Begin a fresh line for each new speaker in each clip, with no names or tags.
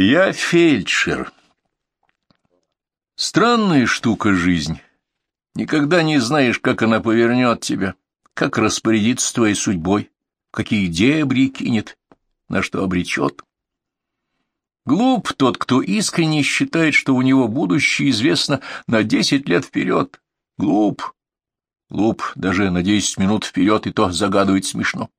Я фельдшер. Странная штука жизнь. Никогда не знаешь, как она повернет тебя, как распорядится твоей судьбой, какие дебри кинет, на что обречет. Глуп тот, кто искренне считает, что у него будущее известно на десять лет вперед. Глуп. Глуп даже на десять минут вперед, и то загадывать смешно.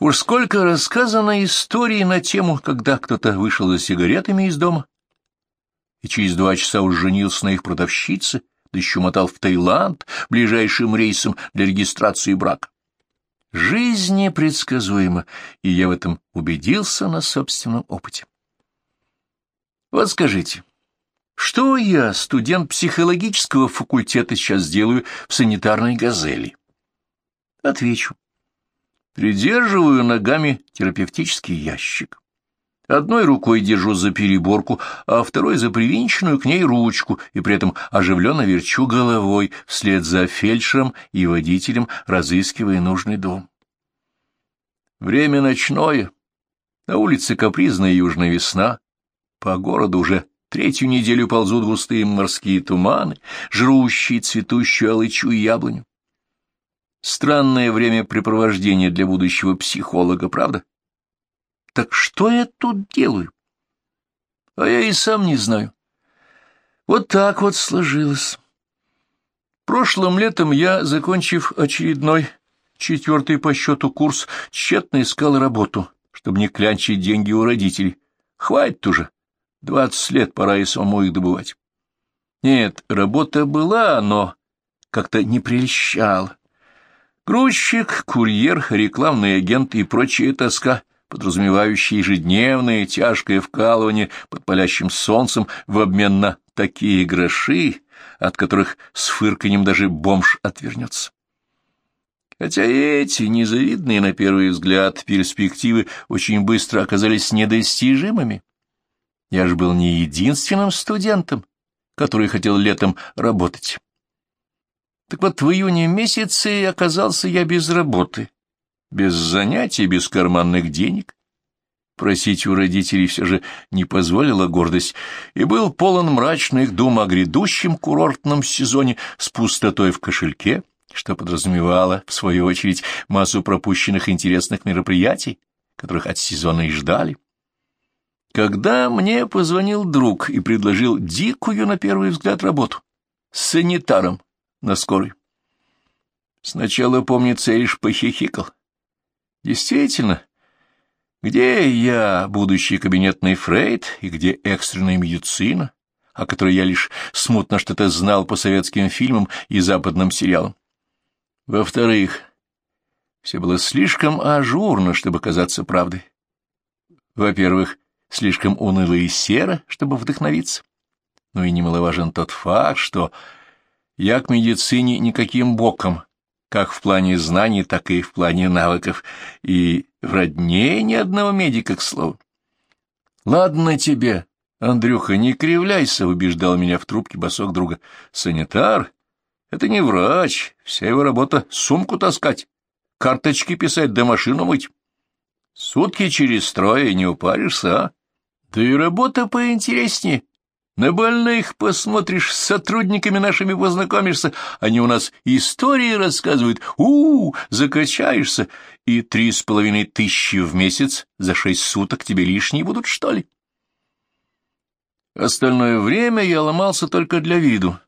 Уж сколько рассказано историй на тему, когда кто-то вышел за сигаретами из дома, и через два часа уж женился на их продавщице, да еще мотал в Таиланд ближайшим рейсом для регистрации брака. Жизнь непредсказуема, и я в этом убедился на собственном опыте. Вот скажите, что я, студент психологического факультета, сейчас делаю в санитарной «Газели»? Отвечу. Придерживаю ногами терапевтический ящик. Одной рукой держу за переборку, а второй за привинченную к ней ручку, и при этом оживленно верчу головой вслед за фельдшером и водителем, разыскивая нужный дом. Время ночное. На улице капризная южная весна. По городу уже третью неделю ползут густые морские туманы, жрущие цветущую алычу и яблоню. Странное времяпрепровождение для будущего психолога, правда? Так что я тут делаю? А я и сам не знаю. Вот так вот сложилось. Прошлым летом я, закончив очередной, четвертый по счету курс, тщетно искал работу, чтобы не клянчить деньги у родителей. Хватит уже. Двадцать лет пора и самому их добывать. Нет, работа была, но как-то не прельщала. Грузчик, курьер, рекламный агент и прочая тоска, подразумевающая ежедневное тяжкое вкалывание под палящим солнцем в обмен на такие гроши, от которых с фырканьем даже бомж отвернется. Хотя эти незавидные на первый взгляд перспективы очень быстро оказались недостижимыми. Я же был не единственным студентом, который хотел летом работать. Так вот, в июне месяце оказался я без работы, без занятий, без карманных денег. Просить у родителей все же не позволила гордость, и был полон мрачных дум о грядущем курортном сезоне с пустотой в кошельке, что подразумевало, в свою очередь, массу пропущенных интересных мероприятий, которых от сезона и ждали. Когда мне позвонил друг и предложил дикую, на первый взгляд, работу с санитаром, на скорой. Сначала, помнится, я лишь похихикал. Действительно, где я, будущий кабинетный Фрейд, и где экстренная медицина, о которой я лишь смутно что-то знал по советским фильмам и западным сериалам? Во-вторых, все было слишком ажурно, чтобы казаться правдой. Во-первых, слишком уныло и серо, чтобы вдохновиться. Ну и немаловажен тот факт, что я к медицине никаким боком, как в плане знаний, так и в плане навыков, и в родне ни одного медика, к слову. «Ладно тебе, Андрюха, не кривляйся», — убеждал меня в трубке босок друга. «Санитар — это не врач, вся его работа — сумку таскать, карточки писать да машину мыть. Сутки через трое не упаришься, а? Да и работа поинтереснее, на больных посмотришь, с сотрудниками нашими познакомишься, они у нас истории рассказывают, у, -у, -у закачаешься, и три с половиной тысячи в месяц за шесть суток тебе лишние будут, что ли? Остальное время я ломался только для виду.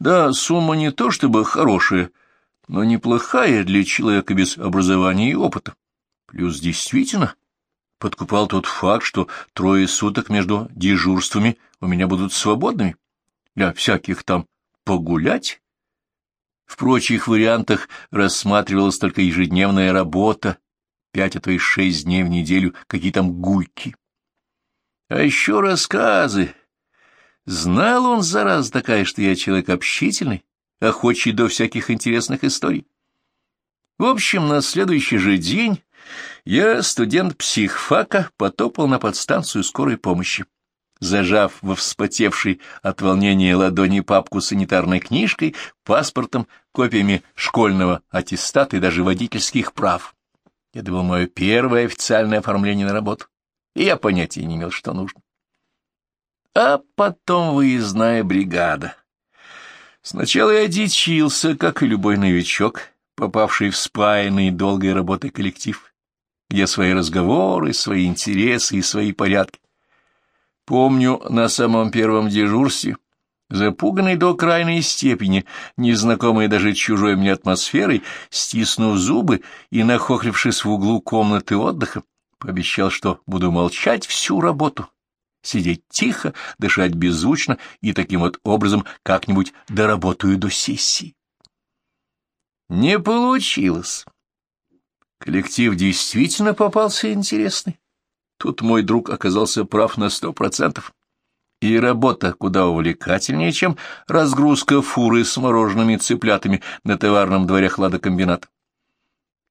Да, сумма не то чтобы хорошая, но неплохая для человека без образования и опыта. Плюс действительно подкупал тот факт, что трое суток между дежурствами у меня будут свободными для всяких там погулять. В прочих вариантах рассматривалась только ежедневная работа, пять, а то и шесть дней в неделю, какие там гульки. А еще рассказы. Знал он, зараз такая, что я человек общительный, охочий до всяких интересных историй. В общем, на следующий же день я, студент психфака, потопал на подстанцию скорой помощи. Зажав во вспотевшей от волнения ладони папку санитарной книжкой, паспортом, копиями школьного аттестата и даже водительских прав. Это было мое первое официальное оформление на работу. и я понятия не имел, что нужно. А потом выездная бригада. Сначала я дичился, как и любой новичок, попавший в спаянный долгой работой коллектив, где свои разговоры, свои интересы и свои порядки. Помню, на самом первом дежурстве, запуганный до крайней степени, незнакомый даже чужой мне атмосферой, стиснув зубы и нахохлившись в углу комнаты отдыха, пообещал, что буду молчать всю работу, сидеть тихо, дышать беззвучно и таким вот образом как-нибудь доработаю до сессии. Не получилось. Коллектив действительно попался интересный. Тут мой друг оказался прав на сто процентов. И работа куда увлекательнее, чем разгрузка фуры с мороженными цыплятами на товарном дворе хладокомбината.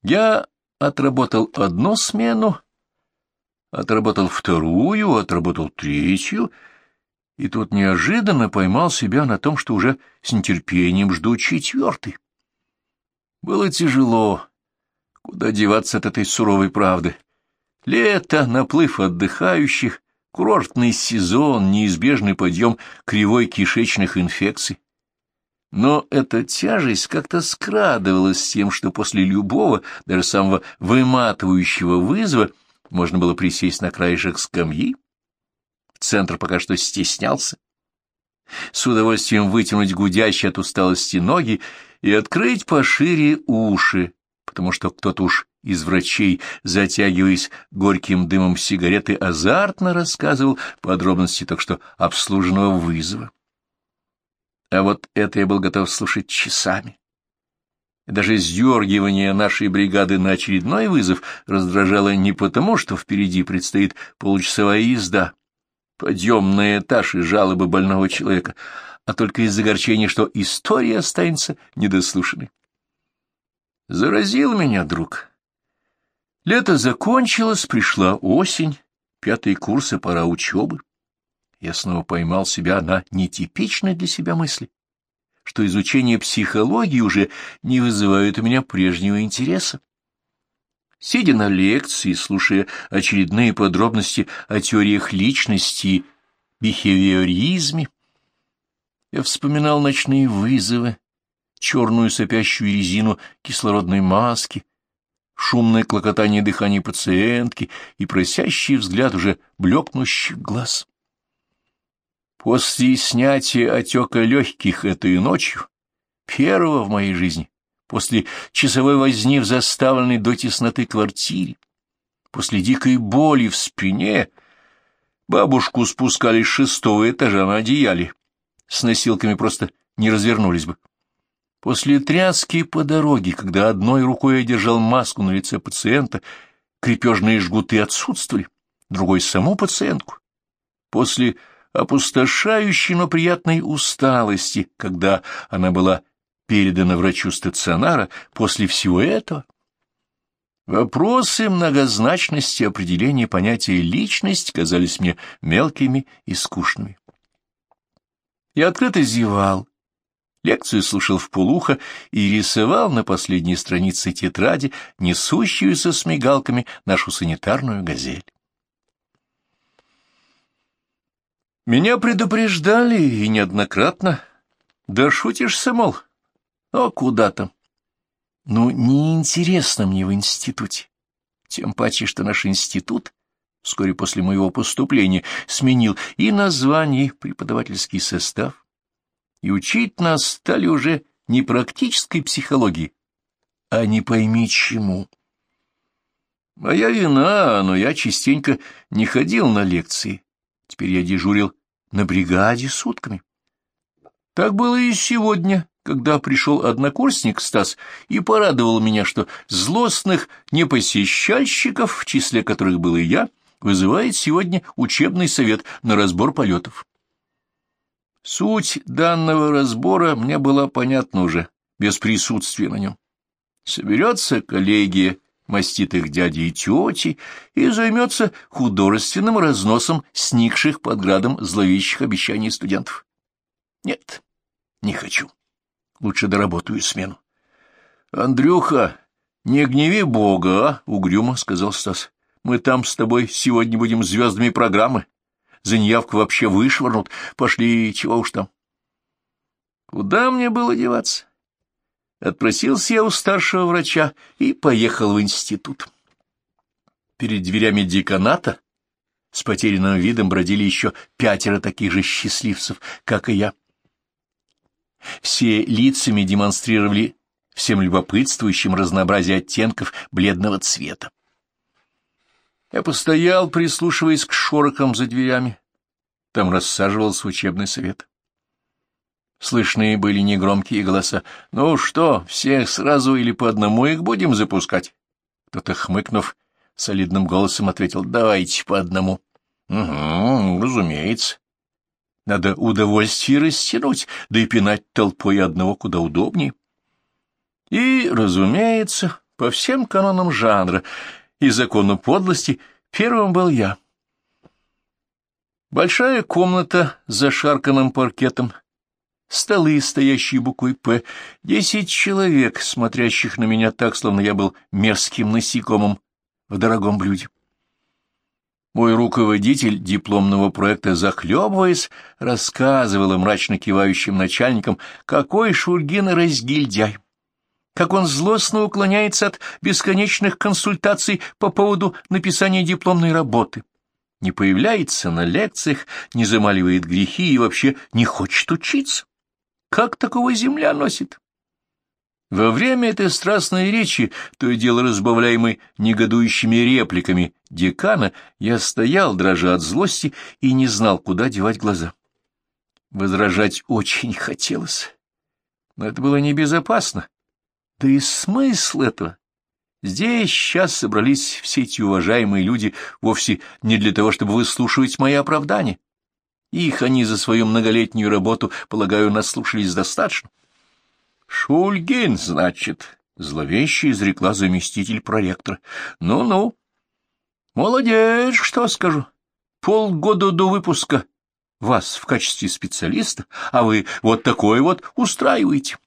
Я отработал одну смену, отработал вторую, отработал третью, и тут неожиданно поймал себя на том, что уже с нетерпением жду четвертый. Было тяжело. Куда деваться от этой суровой правды? Лето, наплыв отдыхающих, курортный сезон, неизбежный подъем кривой кишечных инфекций. Но эта тяжесть как-то скрадывалась с тем, что после любого, даже самого выматывающего вызова можно было присесть на краешек скамьи. Центр пока что стеснялся. С удовольствием вытянуть гудящие от усталости ноги и открыть пошире уши, потому что кто-то уж из врачей, затягиваясь горьким дымом сигареты, азартно рассказывал подробности так что обслуженного вызова. А вот это я был готов слушать часами. Даже сдергивание нашей бригады на очередной вызов раздражало не потому, что впереди предстоит получасовая езда, подъем на этаж и жалобы больного человека, а только из огорчения, что история останется недослушанной. Заразил меня друг. Лето закончилось, пришла осень, пятый курс и пора учебы. Я снова поймал себя на нетипичной для себя мысли что изучение психологии уже не вызывает у меня прежнего интереса. Сидя на лекции, слушая очередные подробности о теориях личности и бихевиоризме, я вспоминал ночные вызовы, черную сопящую резину кислородной маски, шумное клокотание дыхания пациентки и просящий взгляд уже блекнущих глаз. После снятия отека легких этой ночью, первого в моей жизни, после часовой возни в заставленной до тесноты квартире, после дикой боли в спине, бабушку спускали с шестого этажа на одеяле, с носилками просто не развернулись бы. После тряски по дороге, когда одной рукой я держал маску на лице пациента, крепежные жгуты отсутствовали, другой — саму пациентку. После опустошающей, но приятной усталости, когда она была передана врачу стационара после всего этого. Вопросы многозначности определения понятия «личность» казались мне мелкими и скучными. Я открыто зевал, лекцию слушал вполуха и рисовал на последней странице тетради несущуюся с мигалками нашу санитарную газель. Меня предупреждали и неоднократно. Да шутишься, мол. О, куда там? Ну, неинтересно мне в институте. Тем паче, что наш институт вскоре после моего поступления сменил и название, и преподавательский состав. И учить нас стали уже не практической психологии, а не пойми чему. Моя вина, но я частенько не ходил на лекции. Теперь я дежурил на бригаде сутками. Так было и сегодня, когда пришел однокурсник Стас и порадовал меня, что злостных непосещальщиков, в числе которых был и я, вызывает сегодня учебный совет на разбор полетов. Суть данного разбора мне была понятна уже, без присутствия на нем. Соберется коллегия маститых дяди и тети и займется художественным разносом сникших под градом зловещих обещаний студентов. Нет, не хочу. Лучше доработаю смену. — Андрюха, не гневи Бога, а? — угрюмо сказал Стас. — Мы там с тобой сегодня будем звездами программы. За неявку вообще вышвырнут. Пошли, чего уж там. Куда мне было деваться? Отпросился я у старшего врача и поехал в институт. Перед дверями деканата с потерянным видом бродили еще пятеро таких же счастливцев, как и я. Все лицами демонстрировали всем любопытствующим разнообразие оттенков бледного цвета. Я постоял, прислушиваясь к шорохам за дверями. Там рассаживался учебный совет. Слышны были негромкие голоса. «Ну что, всех сразу или по одному их будем запускать?» Кто-то, хмыкнув, солидным голосом ответил. «Давайте по одному». «Угу, разумеется. Надо удовольствие растянуть, да и пинать толпой одного куда удобнее». И, разумеется, по всем канонам жанра и закону подлости первым был я. Большая комната с зашарканным паркетом — столы, стоящие буквой «П», десять человек, смотрящих на меня так, словно я был мерзким насекомым в дорогом блюде. Мой руководитель дипломного проекта, захлебываясь, рассказывал мрачно кивающим начальникам, какой Шульгин разгильдяй, как он злостно уклоняется от бесконечных консультаций по поводу написания дипломной работы, не появляется на лекциях, не замаливает грехи и вообще не хочет учиться. Как такого земля носит? Во время этой страстной речи, то и дело разбавляемой негодующими репликами декана, я стоял, дрожа от злости, и не знал, куда девать глаза. Возражать очень хотелось, но это было небезопасно. Да и смысл этого? Здесь сейчас собрались все эти уважаемые люди вовсе не для того, чтобы выслушивать мои оправдания. Их они за свою многолетнюю работу, полагаю, наслушались достаточно. — Шульгин, значит, — зловеще изрекла заместитель проректора. Ну — Ну-ну. — Молодец, что скажу. Полгода до выпуска вас в качестве специалиста, а вы вот такое вот устраиваете. —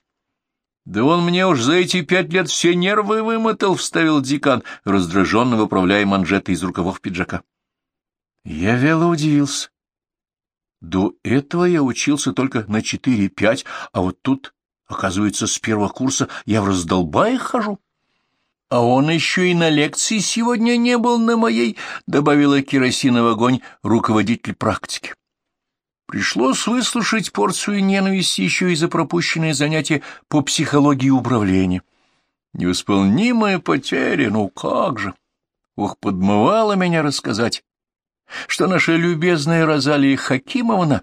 Да он мне уж за эти пять лет все нервы вымотал, — вставил декан, раздраженно выправляя манжеты из рукавов пиджака. Я вяло удивился. До этого я учился только на четыре-пять, а вот тут, оказывается, с первого курса я в раздолбаях хожу. А он еще и на лекции сегодня не был на моей, — добавила керосина в огонь руководитель практики. Пришлось выслушать порцию ненависти еще и за пропущенные занятия по психологии управления. Невосполнимая потеря, ну как же! Ох, подмывала меня рассказать что наша любезная Розалия Хакимовна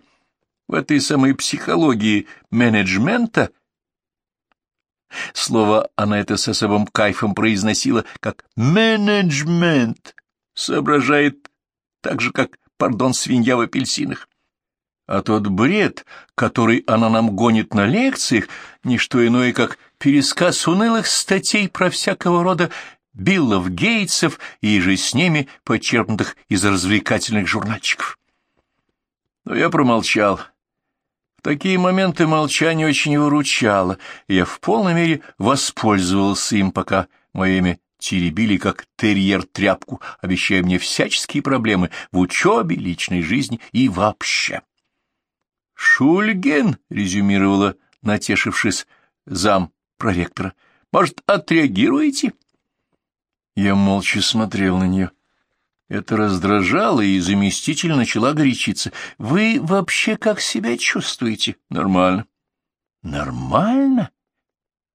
в этой самой психологии менеджмента Слово она это с особым кайфом произносила, как «менеджмент», соображает так же, как, пардон, свинья в апельсинах. А тот бред, который она нам гонит на лекциях, не что иное, как пересказ унылых статей про всякого рода Биллов, Гейтсов и же с ними, подчеркнутых из развлекательных журнальчиков. Но я промолчал. В такие моменты молчание очень выручало, и я в полной мере воспользовался им, пока мое имя теребили как терьер тряпку, обещая мне всяческие проблемы в учебе, личной жизни и вообще. «Шульген», — резюмировала, натешившись, зам проректора, — «может, отреагируете?» Я молча смотрел на нее. Это раздражало, и заместитель начала горячиться. «Вы вообще как себя чувствуете?» «Нормально». «Нормально?»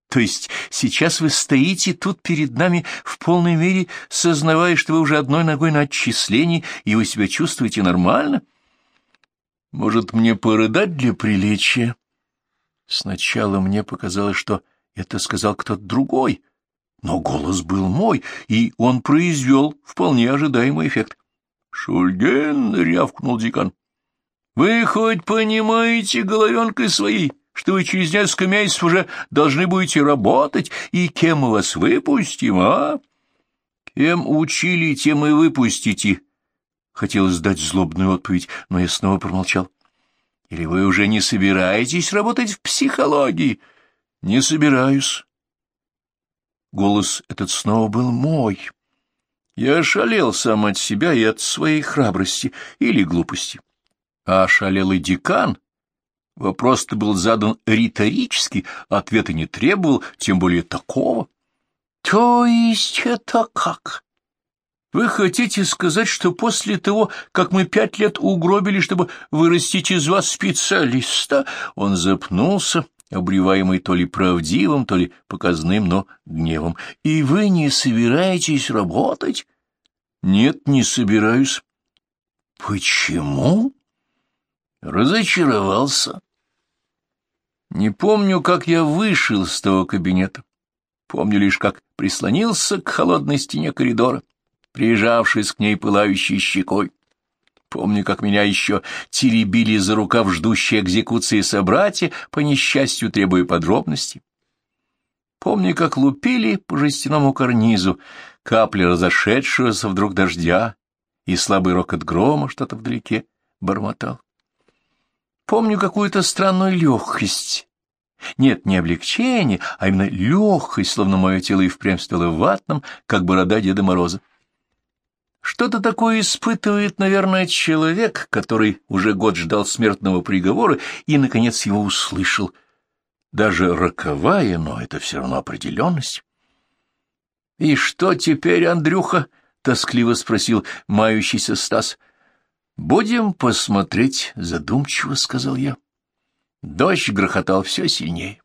То есть сейчас вы стоите тут перед нами в полной мере, сознавая, что вы уже одной ногой на отчислении, и вы себя чувствуете нормально? Может, мне порыдать для приличия? Сначала мне показалось, что это сказал кто-то другой, но голос был мой, и он произвел вполне ожидаемый эффект. — Шульген! — рявкнул декан. — Вы хоть понимаете головенкой своей, что вы через несколько месяцев уже должны будете работать, и кем мы вас выпустим, а? — Кем учили, тем и выпустите. Хотелось дать злобную отповедь, но я снова промолчал. — Или вы уже не собираетесь работать в психологии? — Не собираюсь. Голос этот снова был мой. Я ошалел сам от себя и от своей храбрости или глупости. А ошалел и декан. Вопрос-то был задан риторически, ответа не требовал, тем более такого. — То есть это как? Вы хотите сказать, что после того, как мы пять лет угробили, чтобы вырастить из вас специалиста, он запнулся, обреваемый то ли правдивым, то ли показным, но гневом, и вы не собираетесь работать? Нет, не собираюсь. Почему? Разочаровался. Не помню, как я вышел с того кабинета. Помню лишь, как прислонился к холодной стене коридора прижавшись к ней пылающей щекой. Помню, как меня еще теребили за рукав ждущие экзекуции собратья, по несчастью требуя подробностей. Помню, как лупили по жестяному карнизу капли разошедшегося вдруг дождя, и слабый рокот грома что-то вдалеке бормотал. Помню какую-то странную легкость. Нет, не облегчение, а именно легкость, словно мое тело и впрямь стало ватным, как борода Деда Мороза. Что-то такое испытывает, наверное, человек, который уже год ждал смертного приговора и, наконец, его услышал. Даже роковая, но это все равно определенность. — И что теперь, Андрюха? — тоскливо спросил мающийся Стас. — Будем посмотреть, — задумчиво сказал я. Дождь грохотал все сильнее.